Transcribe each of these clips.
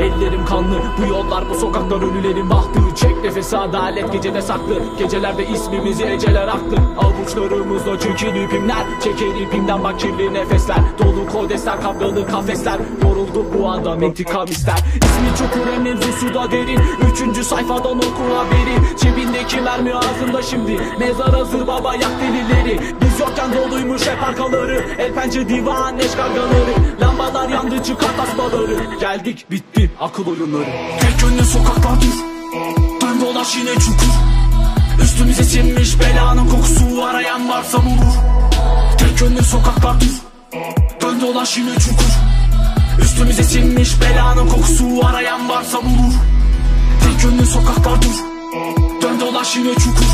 Ellerim kanlı. Bu yollar bu sokaklar ölülerin bahtı. Çek nefesi adalet gecede saklı. Gecelerde ismimizi eceler aklı. Avuçlarımızda çekil ipimler. Çekil ipimden bak kirli nefesler. Dolu kodesler kavgalı kafesler. Yoruldu bu adam intikam ister. İsmi çok önemli mevzusu da derin. Üçüncü sayfadan oku haberi Cebindeki mermi ağzında şimdi. Mezar hazır baba yak delileri. Biz yokken doluymuş hep arkaları. El pençe divan eş kargaları Lambalar yandı çıkar tasmaları Geldik bitti akıl oyunları. Tek yönlü sokaklar dur Dön dolaş yine çukur. Üstümüze sinmiş belanın kokusu Arayan varsa bulur Tek yönlü sokaklar dur Dön dolaş yine çukur. Üstümüze sinmiş belanın kokusu Arayan varsa bulur Tek yönlü sokaklar dur Dön dolaş yine çukur.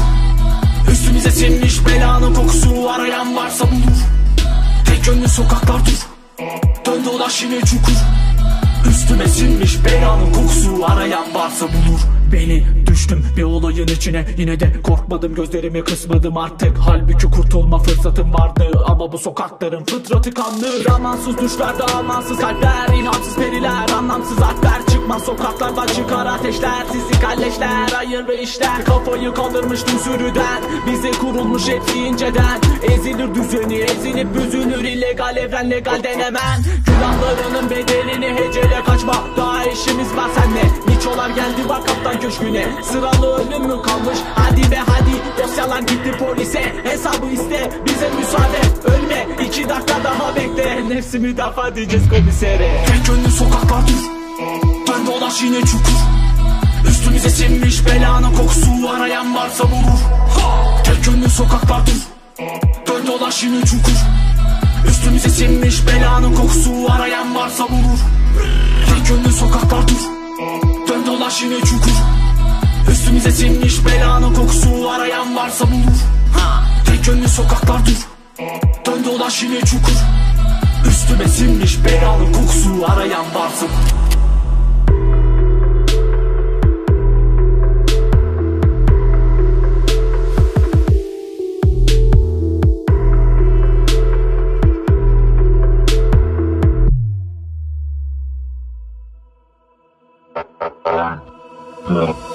Üstümüze sinmiş belanın kokusu Arayan varsa bulur Tek yönlü sokaklar dur Dön dolaş yine çukur Üstüme sinmiş belanın kokusu Arayan varsa bulur Beni. Düştüm bir olayın içine Yine de korkmadım gözlerimi kısmadım artık. Halbuki kurtulma fırsatım vardı Ama bu sokakların fıtratı kanlı Zamansız düşlerde amansız kalpler inançsız periler anlamsız harfler Çıkmaz sokaklardan çıkar ateşler Sizi kalleşler hayır ve işler. Kafayı kaldırmış tüm sürüden Bize kurulmuş hepsi inceden. Ezilir düzeni ezilip büzülür illegal evren legal denemen. Günahlarının bedelini hecele kaçma Daha işimiz var senle Niçolar geldi bak kaptan köşküne. Sıralı ölüm mü kalmış hadi ve hadi. Dosyalar gitti polise hesabı iste Bize müsaade. Ölme iki dakika daha bekle. Nefsi müdafaa edeceğiz komisere. Tek yönlü sokaklar dur Dön dolaş yine çukur. Üstümüze sinmiş belanın kokusu Arayan varsa bulur Tek yönlü sokaklar dur Dön dolaş yine çukur. Üstümüze sinmiş belanın kokusu Arayan varsa bulur Tek yönlü sokaklar dur Dön dolaş yine çukur. Üstümüze sinmiş belanın kokusu Arayan varsa bulur Tek yönlü sokaklar dur Dön dolaş yine çukur. Üstüme sinmiş belanın kokusu Arayan varsa bulur Yeah.